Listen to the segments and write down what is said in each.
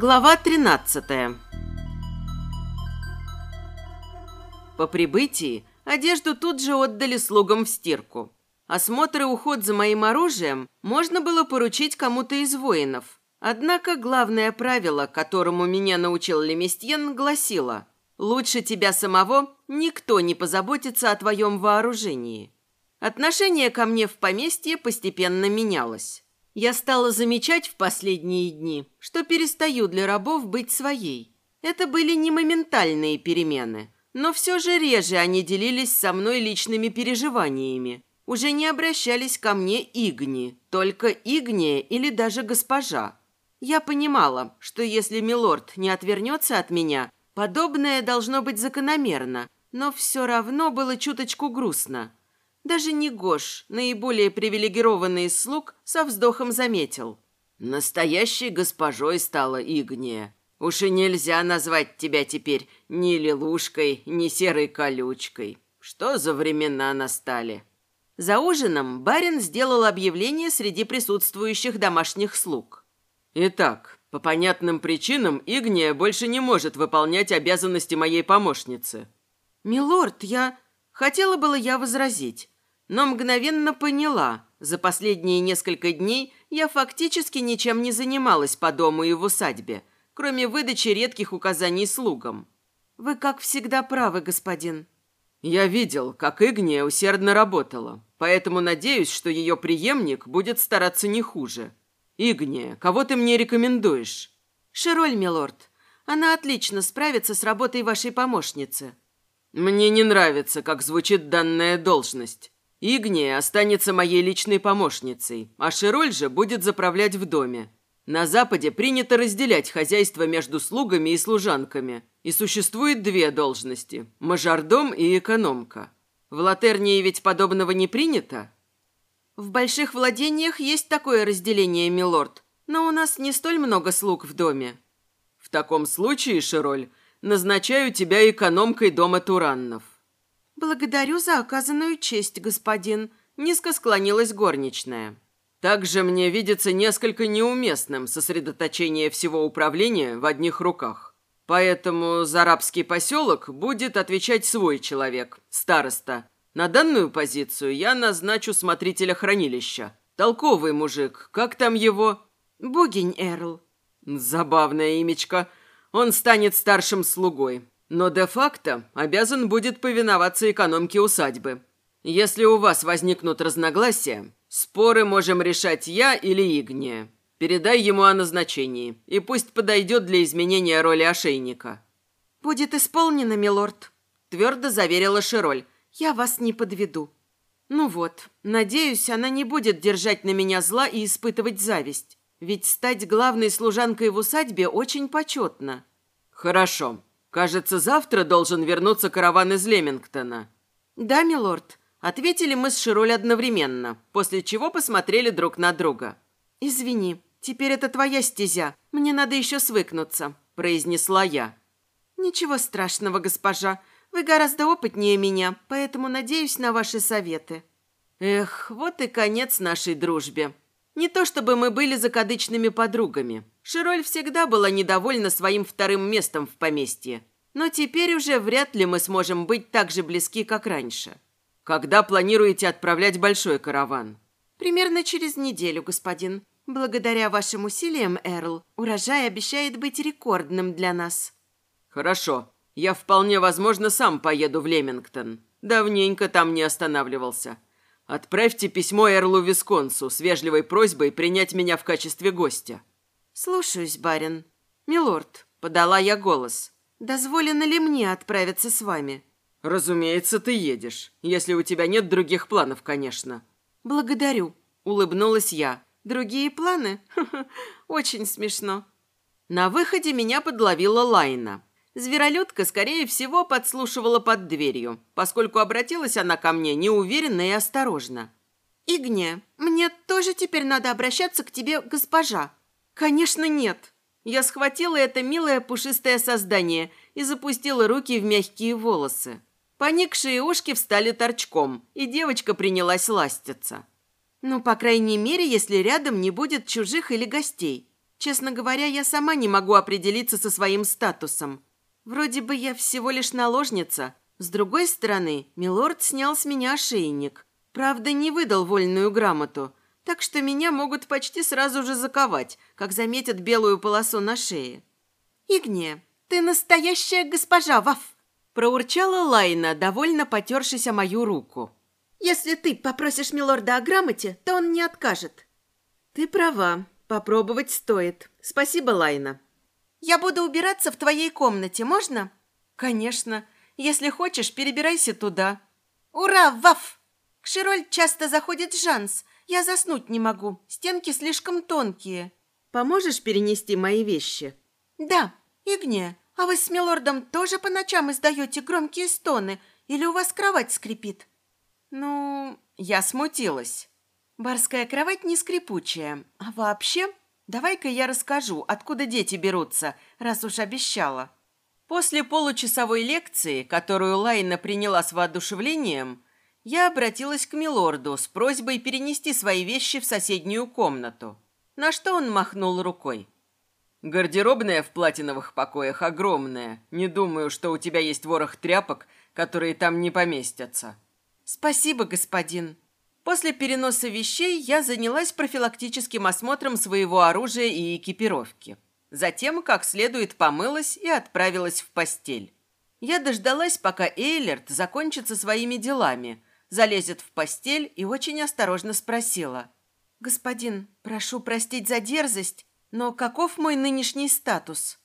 Глава 13 По прибытии одежду тут же отдали слугам в стирку. Осмотр и уход за моим оружием можно было поручить кому-то из воинов. Однако главное правило, которому меня научил Леместьен, гласило «Лучше тебя самого никто не позаботится о твоем вооружении». Отношение ко мне в поместье постепенно менялось. Я стала замечать в последние дни, что перестаю для рабов быть своей. Это были не моментальные перемены, но все же реже они делились со мной личными переживаниями. Уже не обращались ко мне Игни, только Игния или даже госпожа. Я понимала, что если милорд не отвернется от меня, подобное должно быть закономерно, но все равно было чуточку грустно – даже не Гош, наиболее привилегированный из слуг, со вздохом заметил. «Настоящей госпожой стала Игния. Уж и нельзя назвать тебя теперь ни лилушкой, ни серой колючкой. Что за времена настали?» За ужином барин сделал объявление среди присутствующих домашних слуг. «Итак, по понятным причинам Игния больше не может выполнять обязанности моей помощницы». «Милорд, я...» Хотела было я возразить, но мгновенно поняла. За последние несколько дней я фактически ничем не занималась по дому и в усадьбе, кроме выдачи редких указаний слугам. «Вы, как всегда, правы, господин». «Я видел, как Игния усердно работала, поэтому надеюсь, что ее преемник будет стараться не хуже. Игния, кого ты мне рекомендуешь?» «Широль, милорд. Она отлично справится с работой вашей помощницы». «Мне не нравится, как звучит данная должность. Игния останется моей личной помощницей, а Широль же будет заправлять в доме. На Западе принято разделять хозяйство между слугами и служанками, и существует две должности – мажордом и экономка. В Латернии ведь подобного не принято? В больших владениях есть такое разделение, милорд, но у нас не столь много слуг в доме. В таком случае, Широль, назначаю тебя экономкой дома Тураннов. «Благодарю за оказанную честь, господин», – низко склонилась горничная. «Также мне видится несколько неуместным сосредоточение всего управления в одних руках. Поэтому за арабский поселок будет отвечать свой человек, староста. На данную позицию я назначу смотрителя хранилища. Толковый мужик, как там его?» «Бугень Эрл». «Забавное имечко. Он станет старшим слугой но де-факто обязан будет повиноваться экономке усадьбы. Если у вас возникнут разногласия, споры можем решать я или Игния. Передай ему о назначении, и пусть подойдет для изменения роли ошейника». «Будет исполнено, милорд», – твердо заверила Широль. «Я вас не подведу». «Ну вот, надеюсь, она не будет держать на меня зла и испытывать зависть. Ведь стать главной служанкой в усадьбе очень почетно». «Хорошо. Кажется, завтра должен вернуться караван из Лемингтона». «Да, милорд», — ответили мы с Широль одновременно, после чего посмотрели друг на друга. «Извини, теперь это твоя стезя. Мне надо еще свыкнуться», — произнесла я. «Ничего страшного, госпожа. Вы гораздо опытнее меня, поэтому надеюсь на ваши советы». Эх, вот и конец нашей дружбе. Не то чтобы мы были закадычными подругами. Широль всегда была недовольна своим вторым местом в поместье. Но теперь уже вряд ли мы сможем быть так же близки, как раньше. Когда планируете отправлять большой караван? Примерно через неделю, господин. Благодаря вашим усилиям, Эрл, урожай обещает быть рекордным для нас. Хорошо. Я вполне возможно сам поеду в Лемингтон. Давненько там не останавливался. Отправьте письмо Эрлу Висконсу с вежливой просьбой принять меня в качестве гостя». «Слушаюсь, барин». «Милорд», — подала я голос, — «дозволено ли мне отправиться с вами?» «Разумеется, ты едешь, если у тебя нет других планов, конечно». «Благодарю», — улыбнулась я. «Другие планы? Очень смешно». На выходе меня подловила Лайна. Зверолюдка, скорее всего, подслушивала под дверью, поскольку обратилась она ко мне неуверенно и осторожно. «Игне, мне тоже теперь надо обращаться к тебе, госпожа?» «Конечно, нет». Я схватила это милое пушистое создание и запустила руки в мягкие волосы. Поникшие ушки встали торчком, и девочка принялась ластиться. Ну, по крайней мере, если рядом не будет чужих или гостей. Честно говоря, я сама не могу определиться со своим статусом. Вроде бы я всего лишь наложница. С другой стороны, милорд снял с меня ошейник. Правда, не выдал вольную грамоту, так что меня могут почти сразу же заковать, как заметят белую полосу на шее. «Игне, ты настоящая госпожа, Ваф!» проурчала Лайна, довольно потершись о мою руку. «Если ты попросишь милорда о грамоте, то он не откажет». «Ты права, попробовать стоит. Спасибо, Лайна». «Я буду убираться в твоей комнате, можно?» «Конечно. Если хочешь, перебирайся туда». «Ура, Ваф!» К Широль часто заходит Жанс. Я заснуть не могу. Стенки слишком тонкие. Поможешь перенести мои вещи? Да. Игне, а вы с милордом тоже по ночам издаете громкие стоны? Или у вас кровать скрипит? Ну, я смутилась. Барская кровать не скрипучая. А вообще, давай-ка я расскажу, откуда дети берутся, раз уж обещала. После получасовой лекции, которую Лайна приняла с воодушевлением, я обратилась к милорду с просьбой перенести свои вещи в соседнюю комнату, на что он махнул рукой. «Гардеробная в платиновых покоях огромная. Не думаю, что у тебя есть ворох тряпок, которые там не поместятся». «Спасибо, господин». После переноса вещей я занялась профилактическим осмотром своего оружия и экипировки. Затем, как следует, помылась и отправилась в постель. Я дождалась, пока Эйлерт закончит со своими делами – залезет в постель и очень осторожно спросила. «Господин, прошу простить за дерзость, но каков мой нынешний статус?»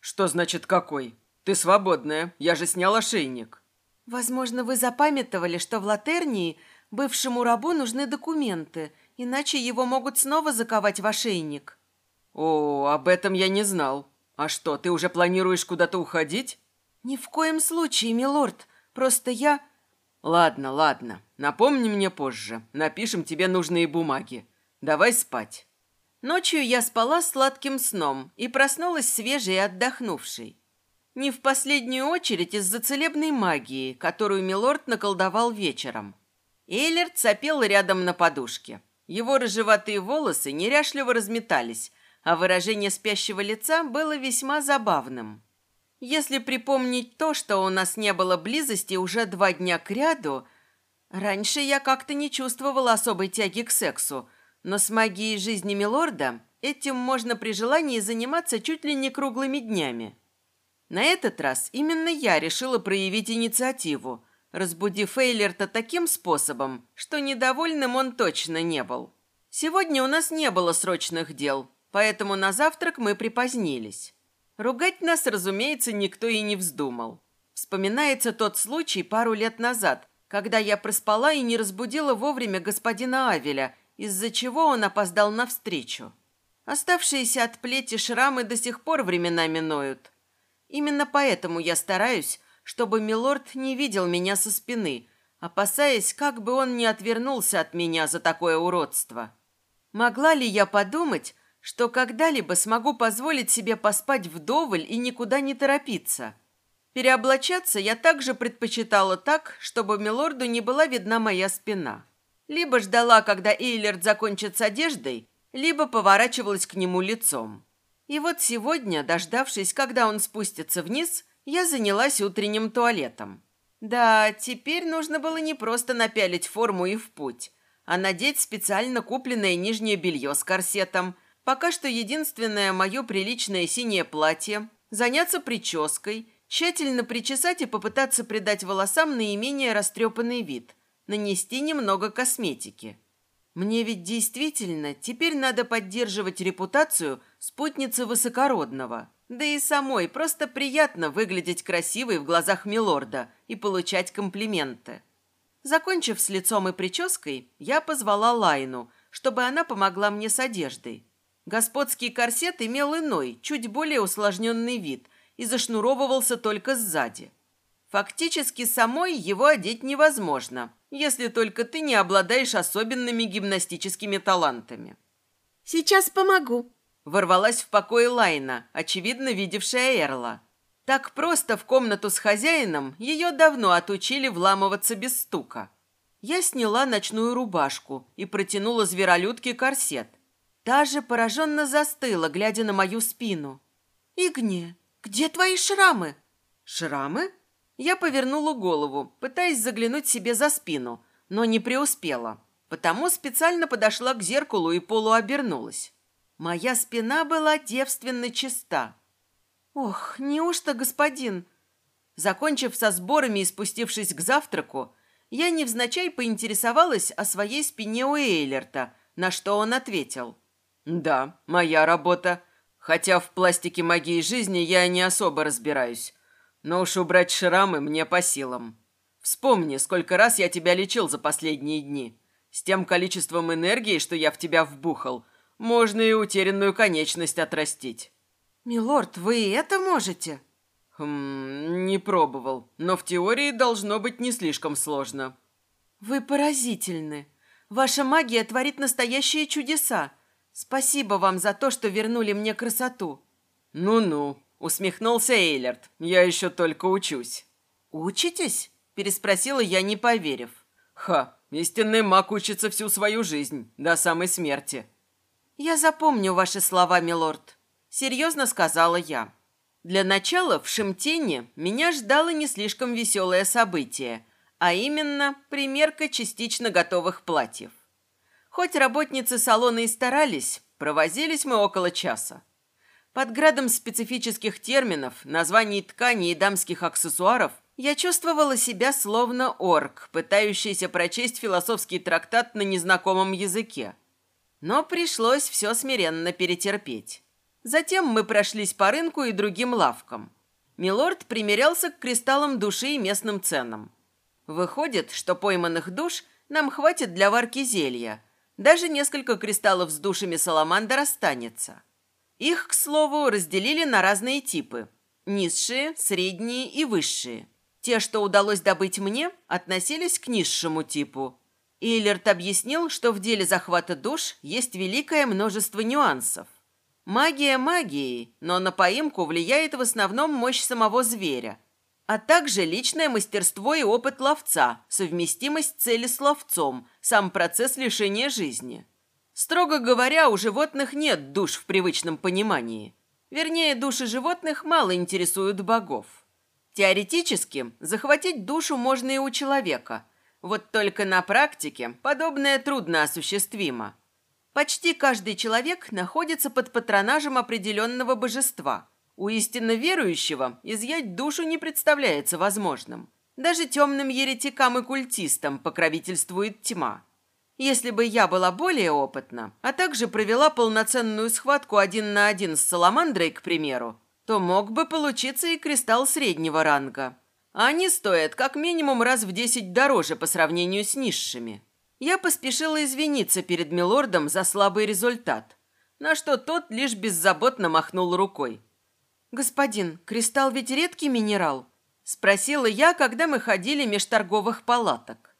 «Что значит какой? Ты свободная, я же снял ошейник». «Возможно, вы запамятовали, что в Латернии бывшему рабу нужны документы, иначе его могут снова заковать в ошейник». «О, об этом я не знал. А что, ты уже планируешь куда-то уходить?» «Ни в коем случае, милорд. Просто я...» «Ладно, ладно. Напомни мне позже. Напишем тебе нужные бумаги. Давай спать». Ночью я спала сладким сном и проснулась свежей и отдохнувшей. Не в последнюю очередь из-за целебной магии, которую Милорд наколдовал вечером. Эйлерт сопел рядом на подушке. Его рыжеватые волосы неряшливо разметались, а выражение спящего лица было весьма забавным. Если припомнить то, что у нас не было близости уже два дня кряду, раньше я как-то не чувствовала особой тяги к сексу, но с магией жизни Милорда этим можно при желании заниматься чуть ли не круглыми днями. На этот раз именно я решила проявить инициативу, разбудив Эйлерта таким способом, что недовольным он точно не был. Сегодня у нас не было срочных дел, поэтому на завтрак мы припозднились. Ругать нас, разумеется, никто и не вздумал. Вспоминается тот случай пару лет назад, когда я проспала и не разбудила вовремя господина Авеля, из-за чего он опоздал на встречу. Оставшиеся от плети шрамы до сих пор временами ноют. Именно поэтому я стараюсь, чтобы милорд не видел меня со спины, опасаясь, как бы он не отвернулся от меня за такое уродство. Могла ли я подумать, что когда-либо смогу позволить себе поспать вдоволь и никуда не торопиться. Переоблачаться я также предпочитала так, чтобы милорду не была видна моя спина. Либо ждала, когда Эйлерд закончит с одеждой, либо поворачивалась к нему лицом. И вот сегодня, дождавшись, когда он спустится вниз, я занялась утренним туалетом. Да, теперь нужно было не просто напялить форму и в путь, а надеть специально купленное нижнее белье с корсетом – Пока что единственное мое приличное синее платье, заняться прической, тщательно причесать и попытаться придать волосам наименее растрепанный вид, нанести немного косметики. Мне ведь действительно теперь надо поддерживать репутацию спутницы высокородного. Да и самой просто приятно выглядеть красивой в глазах милорда и получать комплименты. Закончив с лицом и прической, я позвала Лайну, чтобы она помогла мне с одеждой. Господский корсет имел иной, чуть более усложненный вид и зашнуровывался только сзади. Фактически самой его одеть невозможно, если только ты не обладаешь особенными гимнастическими талантами. «Сейчас помогу», – ворвалась в покой Лайна, очевидно видевшая Эрла. Так просто в комнату с хозяином ее давно отучили вламываться без стука. Я сняла ночную рубашку и протянула зверолюдке корсет, Та же пораженно застыла, глядя на мою спину. «Игне, где твои шрамы?» «Шрамы?» Я повернула голову, пытаясь заглянуть себе за спину, но не преуспела. Потому специально подошла к зеркалу и полуобернулась. Моя спина была девственно чиста. «Ох, неужто, господин?» Закончив со сборами и спустившись к завтраку, я невзначай поинтересовалась о своей спине у Эйлерта, на что он ответил. «Да, моя работа. Хотя в пластике магии жизни я не особо разбираюсь. Но уж убрать шрамы мне по силам. Вспомни, сколько раз я тебя лечил за последние дни. С тем количеством энергии, что я в тебя вбухал, можно и утерянную конечность отрастить». «Милорд, вы это можете?» «Хм, не пробовал, но в теории должно быть не слишком сложно». «Вы поразительны. Ваша магия творит настоящие чудеса. Спасибо вам за то, что вернули мне красоту». «Ну-ну», — усмехнулся Эйлерт. «Я еще только учусь». «Учитесь?» — переспросила я, не поверив. «Ха, истинный маг учится всю свою жизнь, до самой смерти». «Я запомню ваши слова, милорд», — серьезно сказала я. Для начала в Шимтене меня ждало не слишком веселое событие, а именно примерка частично готовых платьев. Хоть работницы салона и старались, провозились мы около часа. Под градом специфических терминов, названий тканей и дамских аксессуаров я чувствовала себя словно орк, пытающийся прочесть философский трактат на незнакомом языке. Но пришлось все смиренно перетерпеть. Затем мы прошлись по рынку и другим лавкам. Милорд примерялся к кристаллам души и местным ценам. Выходит, что пойманных душ нам хватит для варки зелья. Даже несколько кристаллов с душами саламандр останется. Их, к слову, разделили на разные типы. Низшие, средние и высшие. Те, что удалось добыть мне, относились к низшему типу. Иллерт объяснил, что в деле захвата душ есть великое множество нюансов. Магия магией, но на поимку влияет в основном мощь самого зверя, а также личное мастерство и опыт ловца, совместимость цели с ловцом, сам процесс лишения жизни. Строго говоря, у животных нет душ в привычном понимании. Вернее, души животных мало интересуют богов. Теоретически, захватить душу можно и у человека. Вот только на практике подобное трудно осуществимо. Почти каждый человек находится под патронажем определенного божества. У истинно верующего изъять душу не представляется возможным. Даже темным еретикам и культистам покровительствует тьма. Если бы я была более опытна, а также провела полноценную схватку один на один с Саламандрой, к примеру, то мог бы получиться и кристалл среднего ранга. Они стоят как минимум раз в десять дороже по сравнению с низшими. Я поспешила извиниться перед милордом за слабый результат, на что тот лишь беззаботно махнул рукой. «Господин, кристалл ведь редкий минерал?» – спросила я, когда мы ходили меж торговых палаток.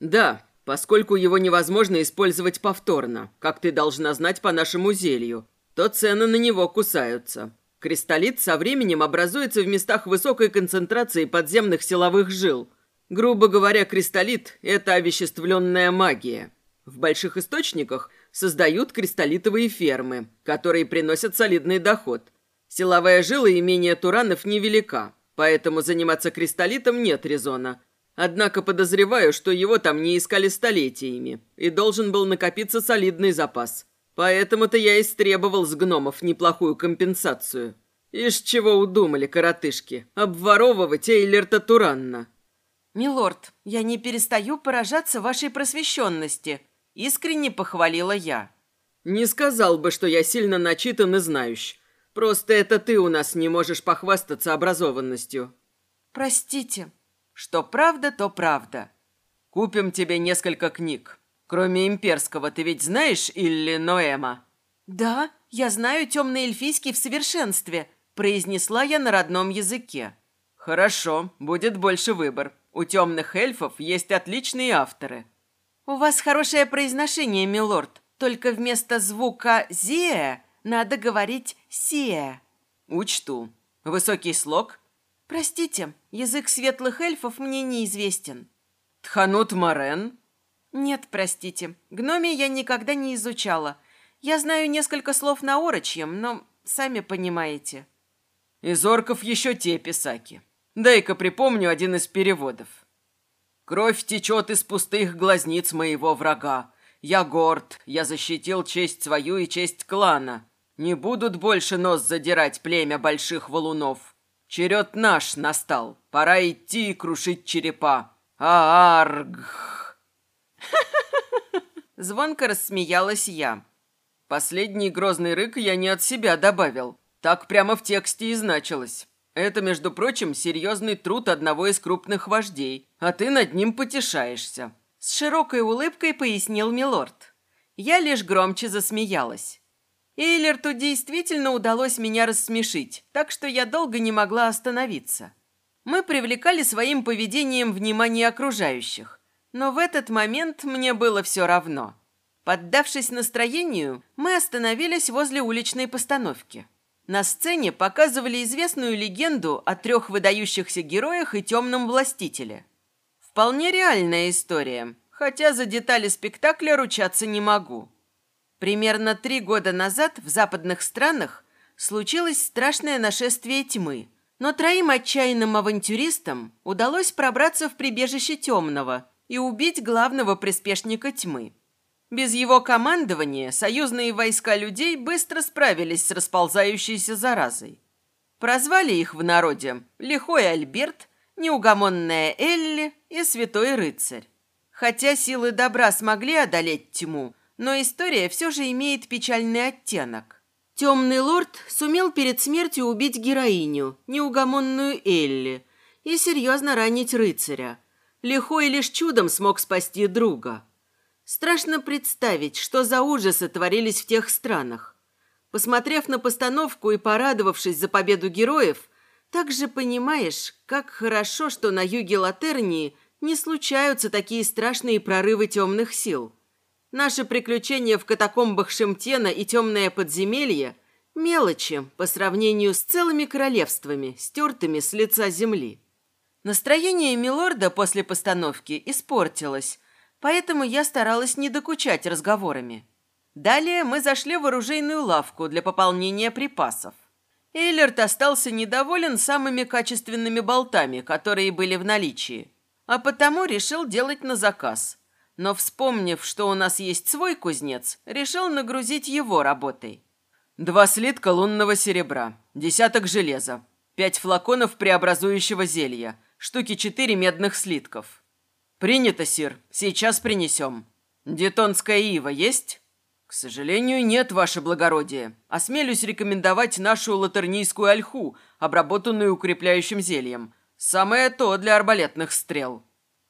«Да, поскольку его невозможно использовать повторно, как ты должна знать по нашему зелью, то цены на него кусаются. Кристаллит со временем образуется в местах высокой концентрации подземных силовых жил – Грубо говоря, кристаллит – это овеществленная магия. В больших источниках создают кристаллитовые фермы, которые приносят солидный доход. Силовая жила имения Туранов невелика, поэтому заниматься кристаллитом нет резона. Однако подозреваю, что его там не искали столетиями, и должен был накопиться солидный запас. Поэтому-то я истребовал с гномов неплохую компенсацию. Ишь чего удумали коротышки, обворовывать Эйлерта Туранна. «Милорд, я не перестаю поражаться вашей просвещенности», – искренне похвалила я. «Не сказал бы, что я сильно начитан и знающий. Просто это ты у нас не можешь похвастаться образованностью». «Простите». «Что правда, то правда. Купим тебе несколько книг. Кроме имперского, ты ведь знаешь Илли Ноэма?» «Да, я знаю темный эльфийский в совершенстве», – произнесла я на родном языке. «Хорошо, будет больше выбор. У темных эльфов есть отличные авторы. У вас хорошее произношение, милорд. Только вместо звука «зея» надо говорить «сия». Учту. Высокий слог? Простите, язык светлых эльфов мне неизвестен. Тханут Марен? Нет, простите. Гноми я никогда не изучала. Я знаю несколько слов на орочьем, но сами понимаете». «Из орков еще те писаки. Дай-ка припомню один из переводов. Кровь течет из пустых глазниц моего врага. Я горд, я защитил честь свою и честь клана. Не будут больше нос задирать племя больших валунов. Черед наш настал, пора идти и крушить черепа. Ааргх!» Звонко рассмеялась я. Последний грозный рык я не от себя добавил. Так прямо в тексте и значилось. Это, между прочим, серьезный труд одного из крупных вождей, а ты над ним потешаешься. С широкой улыбкой пояснил Милорд. Я лишь громче засмеялась. Эйлерту действительно удалось меня рассмешить, так что я долго не могла остановиться. Мы привлекали своим поведением внимание окружающих, но в этот момент мне было все равно. Поддавшись настроению, мы остановились возле уличной постановки. На сцене показывали известную легенду о трех выдающихся героях и темном властителе. Вполне реальная история, хотя за детали спектакля ручаться не могу. Примерно три года назад в западных странах случилось страшное нашествие тьмы, но троим отчаянным авантюристам удалось пробраться в прибежище темного и убить главного приспешника тьмы. Без его командования союзные войска людей быстро справились с расползающейся заразой. Прозвали их в народе «Лихой Альберт», «Неугомонная Элли» и «Святой рыцарь». Хотя силы добра смогли одолеть тьму, но история все же имеет печальный оттенок. Темный лорд сумел перед смертью убить героиню, неугомонную Элли, и серьезно ранить рыцаря. Лихой лишь чудом смог спасти друга – Страшно представить, что за ужасы творились в тех странах. Посмотрев на постановку и порадовавшись за победу героев, также понимаешь, как хорошо, что на юге Латернии не случаются такие страшные прорывы темных сил. Наши приключения в катакомбах Шемтена и темное подземелье – мелочи по сравнению с целыми королевствами, стертыми с лица земли. Настроение Милорда после постановки испортилось – поэтому я старалась не докучать разговорами. Далее мы зашли в оружейную лавку для пополнения припасов. Эйлерт остался недоволен самыми качественными болтами, которые были в наличии, а потому решил делать на заказ. Но, вспомнив, что у нас есть свой кузнец, решил нагрузить его работой. Два слитка лунного серебра, десяток железа, пять флаконов преобразующего зелья, штуки четыре медных слитков – «Принято, сир. Сейчас принесем. Детонская ива есть?» «К сожалению, нет, ваше благородие. Осмелюсь рекомендовать нашу латернийскую ольху, обработанную укрепляющим зельем. Самое то для арбалетных стрел».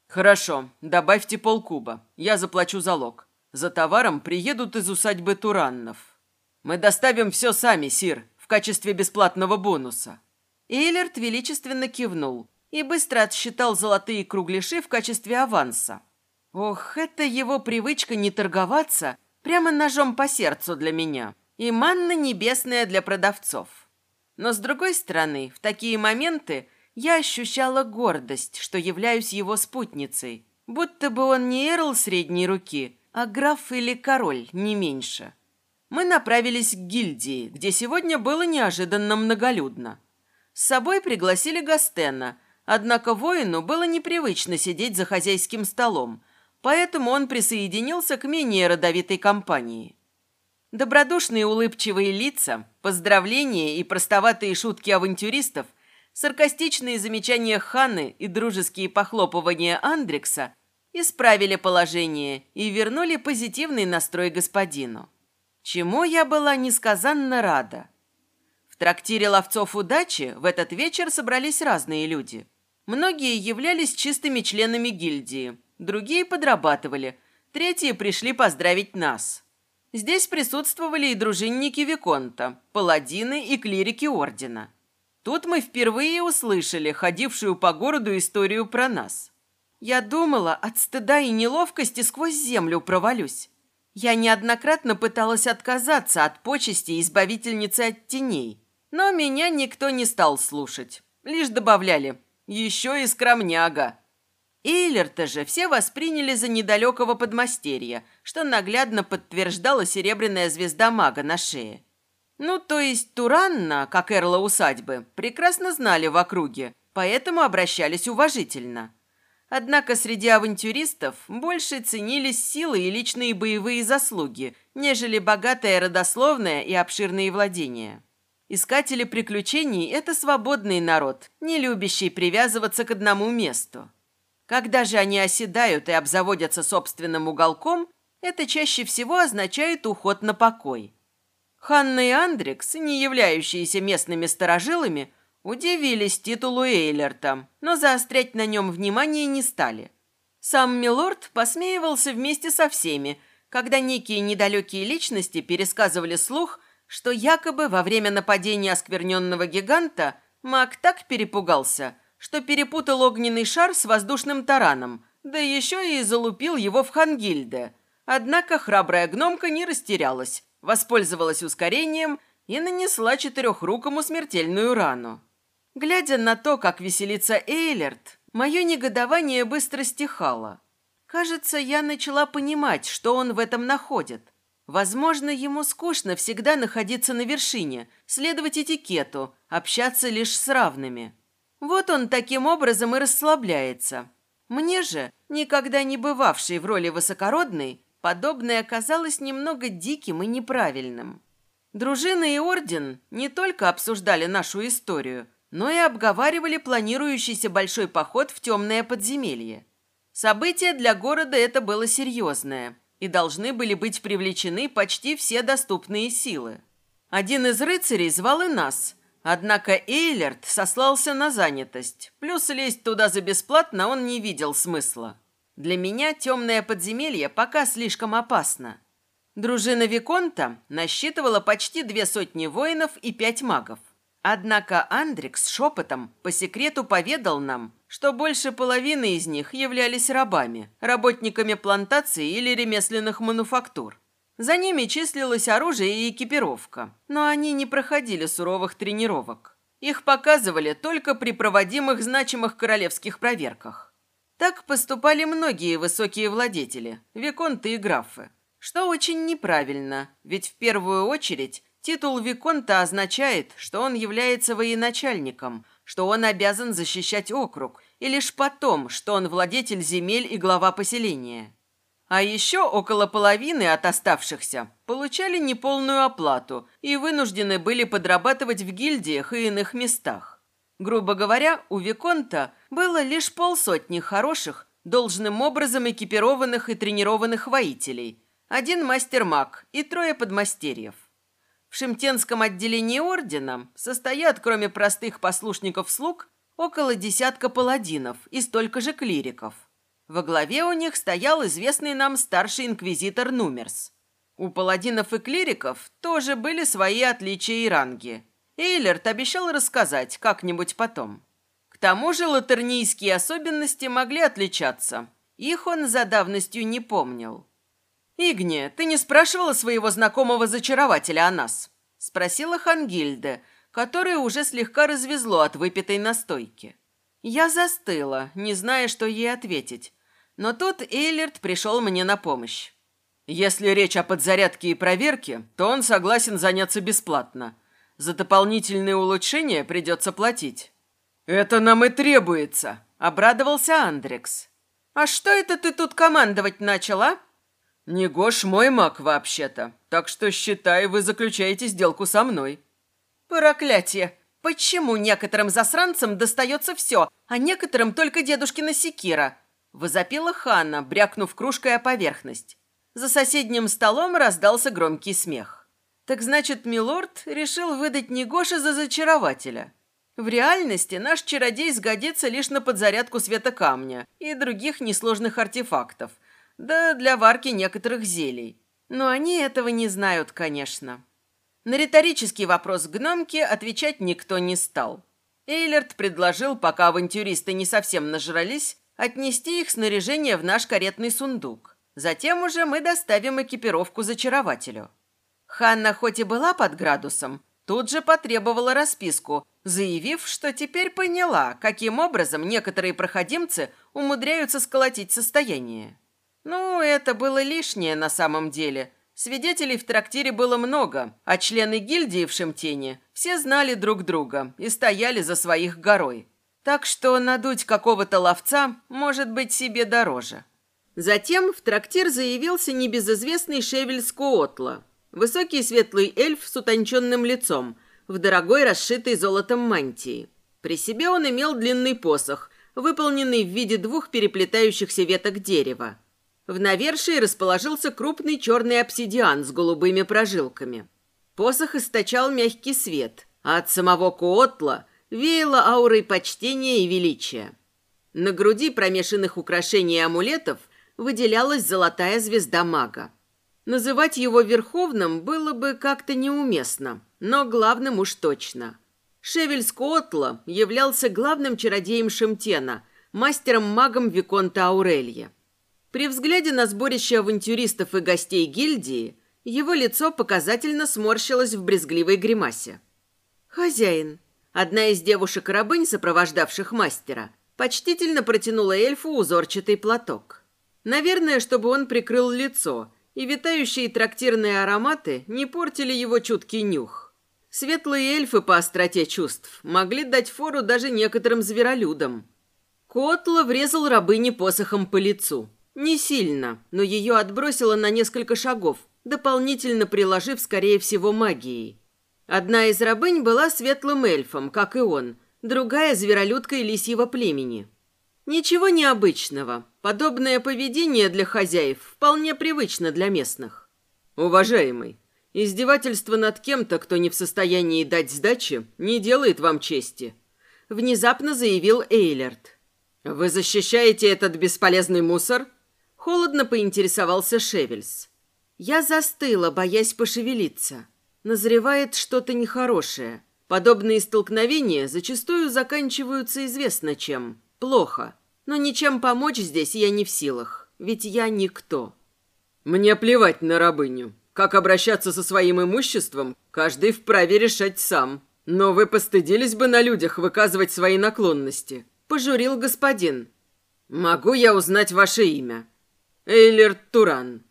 «Хорошо, добавьте полкуба. Я заплачу залог. За товаром приедут из усадьбы Тураннов. Мы доставим все сами, сир, в качестве бесплатного бонуса». Эйлерт величественно кивнул и быстро отсчитал золотые кругляши в качестве аванса. Ох, это его привычка не торговаться прямо ножом по сердцу для меня и манна небесная для продавцов. Но, с другой стороны, в такие моменты я ощущала гордость, что являюсь его спутницей, будто бы он не Эрл средней руки, а граф или король, не меньше. Мы направились к гильдии, где сегодня было неожиданно многолюдно. С собой пригласили Гастена – Однако воину было непривычно сидеть за хозяйским столом, поэтому он присоединился к менее родовитой компании. Добродушные улыбчивые лица, поздравления и простоватые шутки авантюристов, саркастичные замечания Ханны и дружеские похлопывания Андрекса исправили положение и вернули позитивный настрой господину. Чему я была несказанно рада. Трактире ловцов удачи в этот вечер собрались разные люди – Многие являлись чистыми членами гильдии, другие подрабатывали, третьи пришли поздравить нас. Здесь присутствовали и дружинники Виконта, паладины и клирики Ордена. Тут мы впервые услышали ходившую по городу историю про нас. Я думала, от стыда и неловкости сквозь землю провалюсь. Я неоднократно пыталась отказаться от почести избавительницы от теней, но меня никто не стал слушать. Лишь добавляли еще и скромняга. Эйлерта же все восприняли за недалекого подмастерья, что наглядно подтверждала серебряная звезда мага на шее. Ну, то есть Туранна, как эрла усадьбы, прекрасно знали в округе, поэтому обращались уважительно. Однако среди авантюристов больше ценились силы и личные боевые заслуги, нежели богатая родословная и обширные владения. Искатели приключений – это свободный народ, не любящий привязываться к одному месту. Когда же они оседают и обзаводятся собственным уголком, это чаще всего означает уход на покой. Ханна и Андрикс, не являющиеся местными сторожилами, удивились титулу Эйлерта, но заострять на нем внимание не стали. Сам Милорд посмеивался вместе со всеми, когда некие недалекие личности пересказывали слух, что якобы во время нападения оскверненного гиганта маг так перепугался, что перепутал огненный шар с воздушным тараном, да еще и залупил его в Хангильде. Однако храбрая гномка не растерялась, воспользовалась ускорением и нанесла четырехрукому смертельную рану. Глядя на то, как веселится Эйлерт, мое негодование быстро стихало. Кажется, я начала понимать, что он в этом находит. Возможно, ему скучно всегда находиться на вершине, следовать этикету, общаться лишь с равными. Вот он таким образом и расслабляется. Мне же, никогда не бывавшей в роли высокородной, подобное оказалось немного диким и неправильным. Дружина и орден не только обсуждали нашу историю, но и обговаривали планирующийся большой поход в темное подземелье. Событие для города это было серьезное, и должны были быть привлечены почти все доступные силы. Один из рыцарей звал и нас – Однако Эйлерт сослался на занятость, плюс лезть туда за бесплатно он не видел смысла. Для меня темное подземелье пока слишком опасно. Дружина Виконта насчитывала почти две сотни воинов и пять магов. Однако Андрикс шепотом по секрету поведал нам, что больше половины из них являлись рабами, работниками плантаций или ремесленных мануфактур. За ними числилось оружие и экипировка, но они не проходили суровых тренировок. Их показывали только при проводимых значимых королевских проверках. Так поступали многие высокие владетели, виконты и графы. Что очень неправильно, ведь в первую очередь титул виконта означает, что он является военачальником, что он обязан защищать округ, и лишь потом, что он владетель земель и глава поселения. А еще около половины от оставшихся получали неполную оплату и вынуждены были подрабатывать в гильдиях и иных местах. Грубо говоря, у Виконта было лишь полсотни хороших, должным образом экипированных и тренированных воителей, один мастер-маг и трое подмастерьев. В Шимтенском отделении ордена состоят, кроме простых послушников-слуг, около десятка паладинов и столько же клириков – во главе у них стоял известный нам старший инквизитор Нумерс. У паладинов и клириков тоже были свои отличия и ранги. Эйлерт обещал рассказать как-нибудь потом. К тому же латернийские особенности могли отличаться. Их он за давностью не помнил. «Игне, ты не спрашивала своего знакомого зачарователя о нас?» – спросила Хангильде, которая уже слегка развезло от выпитой настойки. Я застыла, не зная, что ей ответить, но тут Эйлерт пришел мне на помощь. Если речь о подзарядке и проверке, то он согласен заняться бесплатно. За дополнительные улучшения придется платить. «Это нам и требуется», — обрадовался Андрекс. «А что это ты тут командовать начала?» «Не Гош мой маг вообще-то, так что, считай, вы заключаете сделку со мной». «Проклятие! Почему некоторым засранцам достается все, а некоторым только дедушкина секира?» Возопила Ханна, брякнув кружкой о поверхность. За соседним столом раздался громкий смех. Так значит, милорд решил выдать Негоша за зачарователя. В реальности наш чародей сгодится лишь на подзарядку света камня и других несложных артефактов, да для варки некоторых зелий. Но они этого не знают, конечно. На риторический вопрос гномки отвечать никто не стал. Эйлерт предложил, пока авантюристы не совсем нажрались, отнести их снаряжение в наш каретный сундук. Затем уже мы доставим экипировку зачарователю. Ханна хоть и была под градусом, тут же потребовала расписку, заявив, что теперь поняла, каким образом некоторые проходимцы умудряются сколотить состояние. Ну, это было лишнее на самом деле. Свидетелей в трактире было много, а члены гильдии в Шемтене все знали друг друга и стояли за своих горой. Так что надуть какого-то ловца может быть себе дороже. Затем в трактир заявился небезызвестный Шевель Скоотла. Высокий светлый эльф с утонченным лицом, в дорогой расшитой золотом мантии. При себе он имел длинный посох, выполненный в виде двух переплетающихся веток дерева. В навершии расположился крупный черный обсидиан с голубыми прожилками. Посох источал мягкий свет, а от самого Куотла веяло аурой почтения и величия. На груди промешанных украшений и амулетов выделялась золотая звезда мага. Называть его Верховным было бы как-то неуместно, но главным уж точно. Шевель Скотла являлся главным чародеем Шемтена, мастером-магом Виконта Аурелья. При взгляде на сборище авантюристов и гостей гильдии его лицо показательно сморщилось в брезгливой гримасе. «Хозяин», одна из девушек-рабынь, сопровождавших мастера, почтительно протянула эльфу узорчатый платок. Наверное, чтобы он прикрыл лицо, и витающие трактирные ароматы не портили его чуткий нюх. Светлые эльфы по остроте чувств могли дать фору даже некоторым зверолюдам. Котла врезал рабыне посохом по лицу. Не сильно, но ее отбросило на несколько шагов, дополнительно приложив, скорее всего, магией. Одна из рабынь была светлым эльфом, как и он, другая – зверолюдкой лисьего племени. Ничего необычного. Подобное поведение для хозяев вполне привычно для местных. «Уважаемый, Издевательство над кем-то, кто не в состоянии дать сдачи, не делает вам чести», — внезапно заявил Эйлерт. «Вы защищаете этот бесполезный мусор?» Холодно поинтересовался Шевельс. Я застыла, боясь пошевелиться. Назревает что-то нехорошее. Подобные столкновения зачастую заканчиваются известно чем. Плохо. Но ничем помочь здесь я не в силах, ведь я никто. «Мне плевать на рабыню», как обращаться со своим имуществом, каждый вправе решать сам. Но вы постыдились бы на людях выказывать свои наклонности. Пожурил господин. Могу я узнать ваше имя? Эйлер Туран.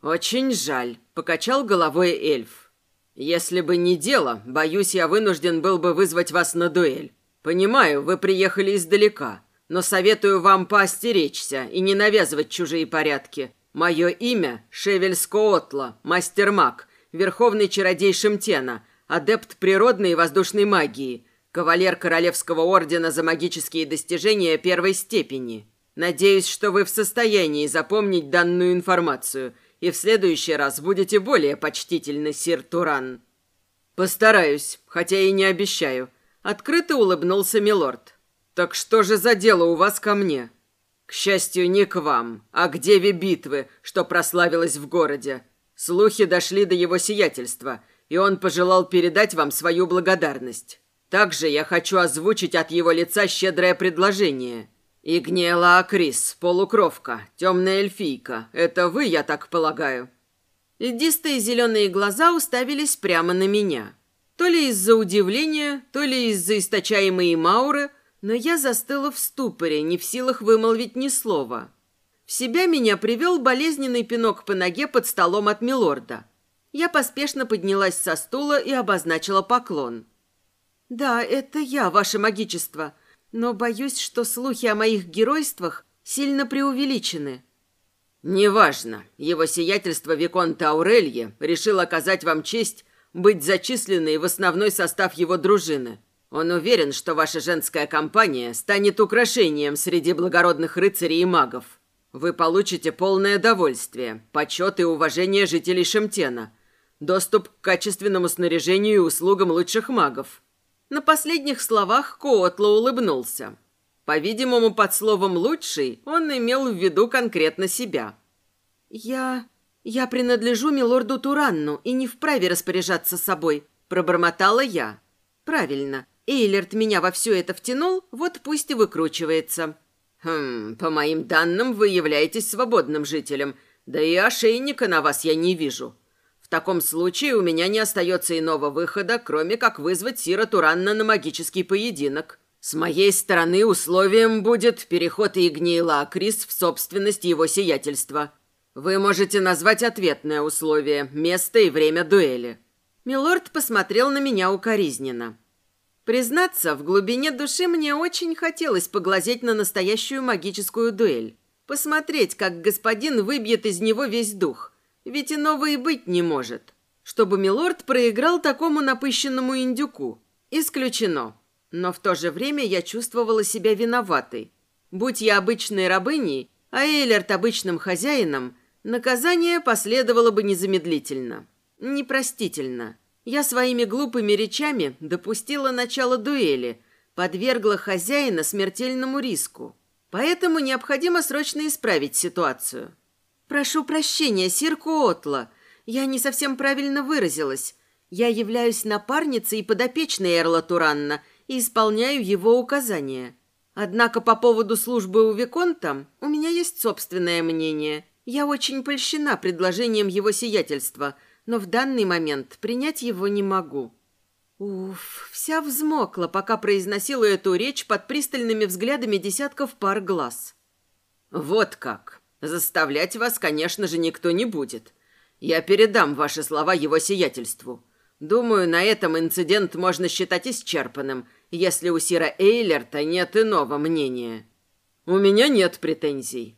Очень жаль, покачал головой эльф. Если бы не дело, боюсь, я вынужден был бы вызвать вас на дуэль. Понимаю, вы приехали издалека, но советую вам поостеречься и не навязывать чужие порядки. Мое имя Шевель Скоотла, мастер-маг, верховный чародей Шемтена, адепт природной и воздушной магии, кавалер Королевского ордена за магические достижения первой степени. Надеюсь, что вы в состоянии запомнить данную информацию и в следующий раз будете более почтительны, сир Туран. Постараюсь, хотя и не обещаю. Открыто улыбнулся милорд. Так что же за дело у вас ко мне? К счастью, не к вам, а к деве битвы, что прославилась в городе. Слухи дошли до его сиятельства, и он пожелал передать вам свою благодарность. Также я хочу озвучить от его лица щедрое предложение. Игнела Акрис, полукровка, темная эльфийка. Это вы, я так полагаю?» Льдистые зеленые глаза уставились прямо на меня. То ли из-за удивления, то ли из-за источаемой мауры – но я застыла в ступоре, не в силах вымолвить ни слова. В себя меня привел болезненный пинок по ноге под столом от милорда. Я поспешно поднялась со стула и обозначила поклон. «Да, это я, ваше магичество, но боюсь, что слухи о моих геройствах сильно преувеличены». «Неважно. Его сиятельство Виконта Аурелье решил оказать вам честь быть зачисленной в основной состав его дружины. Он уверен, что ваша женская компания станет украшением среди благородных рыцарей и магов. Вы получите полное довольствие, почет и уважение жителей Шемтена, доступ к качественному снаряжению и услугам лучших магов». На последних словах Коотло улыбнулся. По-видимому, под словом «лучший» он имел в виду конкретно себя. «Я... я принадлежу милорду Туранну и не вправе распоряжаться собой», – пробормотала я. «Правильно. Эйлерт меня во все это втянул, вот пусть и выкручивается. Хм, по моим данным, вы являетесь свободным жителем, да и ошейника на вас я не вижу. В таком случае у меня не остается иного выхода, кроме как вызвать Сира Туранна на магический поединок. С моей стороны условием будет переход Игнейла Акрис в собственность его сиятельства. Вы можете назвать ответное условие – место и время дуэли». Милорд посмотрел на меня укоризненно. Признаться, в глубине души мне очень хотелось поглазеть на настоящую магическую дуэль. Посмотреть, как господин выбьет из него весь дух. Ведь иного и быть не может. Чтобы милорд проиграл такому напыщенному индюку. Исключено. Но в то же время я чувствовала себя виноватой. Будь я обычной рабыней, а Эйлерт обычным хозяином, наказание последовало бы незамедлительно. Непростительно. Я своими глупыми речами допустила начало дуэли, подвергла хозяина смертельному риску. Поэтому необходимо срочно исправить ситуацию. Прошу прощения, Сирку Отла. Я не совсем правильно выразилась. Я являюсь напарницей и подопечной Эрла Туранна и исполняю его указания. Однако по поводу службы у Виконта у меня есть собственное мнение. Я очень польщена предложением его сиятельства – но в данный момент принять его не могу. Уф, вся взмокла, пока произносила эту речь под пристальными взглядами десятков пар глаз. «Вот как. Заставлять вас, конечно же, никто не будет. Я передам ваши слова его сиятельству. Думаю, на этом инцидент можно считать исчерпанным, если у Сира Эйлерта нет иного мнения. У меня нет претензий».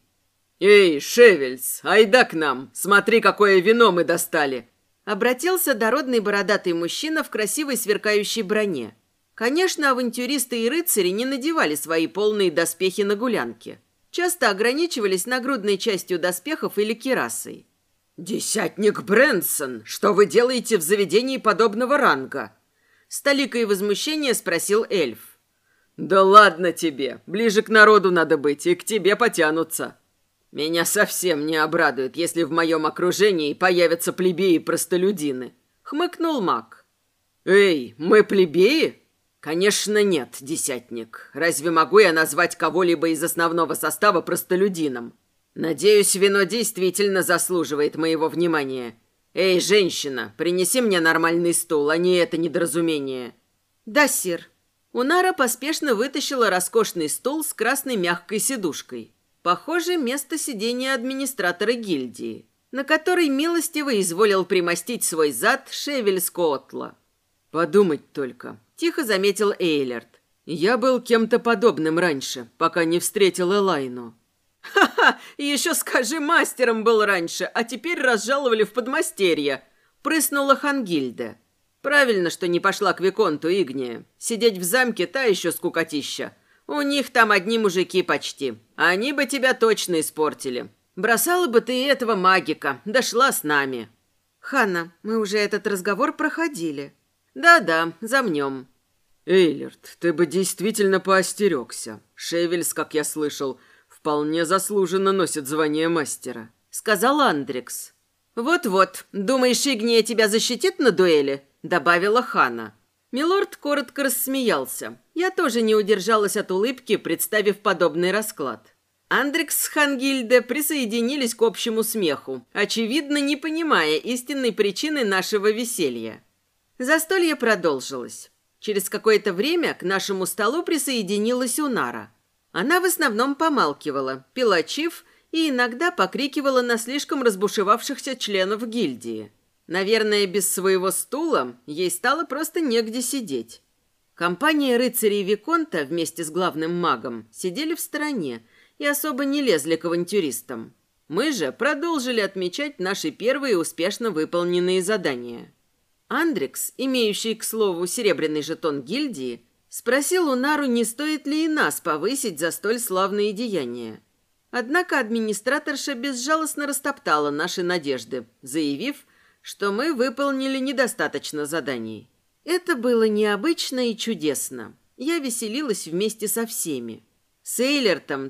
«Эй, Шевельс, айда к нам! Смотри, какое вино мы достали! Обратился дородный бородатый мужчина в красивой сверкающей броне. Конечно, авантюристы и рыцари не надевали свои полные доспехи на гулянке. Часто ограничивались нагрудной частью доспехов или кирасой. «Десятник Брэнсон, что вы делаете в заведении подобного ранга?» С толикой возмущения спросил эльф. «Да ладно тебе, ближе к народу надо быть, и к тебе потянутся». Меня совсем не обрадует, если в моем окружении появятся плебеи-простолюдины. Хмыкнул маг. Эй, мы плебеи? Конечно, нет, десятник. Разве могу я назвать кого-либо из основного состава простолюдином? Надеюсь, вино действительно заслуживает моего внимания. Эй, женщина, принеси мне нормальный стул, а не это недоразумение. Да, сир. Унара поспешно вытащила роскошный стул с красной мягкой сидушкой. Похоже, место сидения администратора гильдии, на который милостиво изволил примостить свой зад Шевель Скотла. «Подумать только», – тихо заметил Эйлерт. «Я был кем-то подобным раньше, пока не встретил Элайну». «Ха-ха! Еще скажи, мастером был раньше, а теперь разжаловали в подмастерье!» – прыснула Хангильда. «Правильно, что не пошла к Виконту Игния. Сидеть в замке – та еще скукотища. У них там одни мужики почти. Они бы тебя точно испортили. Бросала бы ты этого магика, дошла с нами. Ханна, мы уже этот разговор проходили. Да-да, замнем. Эйлерт, ты бы действительно поостерегся. Шевельс, как я слышал, вполне заслуженно носит звание мастера. Сказал Андрикс. Вот-вот, думаешь, Игния тебя защитит на дуэли? Добавила Хана. Милорд коротко рассмеялся. Я тоже не удержалась от улыбки, представив подобный расклад. Андрекс с Хангильде присоединились к общему смеху, очевидно, не понимая истинной причины нашего веселья. Застолье продолжилось. Через какое-то время к нашему столу присоединилась Унара. Она в основном помалкивала, пила чиф и иногда покрикивала на слишком разбушевавшихся членов гильдии. Наверное, без своего стула ей стало просто негде сидеть. Компания рыцарей Виконта вместе с главным магом сидели в стороне и особо не лезли к авантюристам. Мы же продолжили отмечать наши первые успешно выполненные задания. Андрикс, имеющий, к слову, серебряный жетон гильдии, спросил у Нару, не стоит ли и нас повысить за столь славные деяния. Однако администраторша безжалостно растоптала наши надежды, заявив, что мы выполнили недостаточно заданий. Это было необычно и чудесно. Я веселилась вместе со всеми. С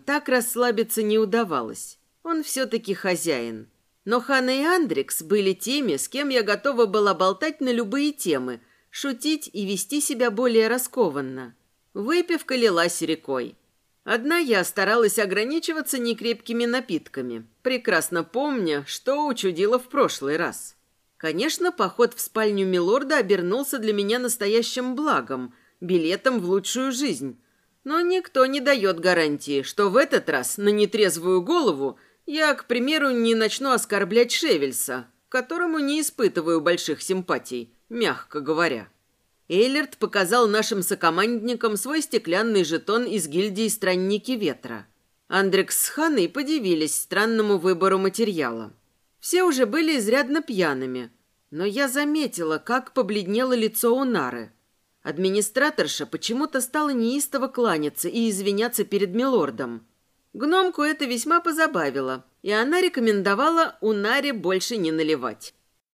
так расслабиться не удавалось. Он все-таки хозяин. Но Хана и Андрикс были теми, с кем я готова была болтать на любые темы, шутить и вести себя более раскованно. Выпивка лилась рекой. Одна я старалась ограничиваться некрепкими напитками, прекрасно помня, что учудила в прошлый раз. Конечно, поход в спальню Милорда обернулся для меня настоящим благом, билетом в лучшую жизнь. Но никто не дает гарантии, что в этот раз на нетрезвую голову я, к примеру, не начну оскорблять Шевельса, которому не испытываю больших симпатий, мягко говоря. Эйлерт показал нашим сокомандникам свой стеклянный жетон из гильдии «Странники ветра». Андрекс с Ханой подивились странному выбору материала. Все уже были изрядно пьяными, но я заметила, как побледнело лицо у Нары. Администраторша почему-то стала неистово кланяться и извиняться перед милордом. Гномку это весьма позабавило, и она рекомендовала у Наре больше не наливать.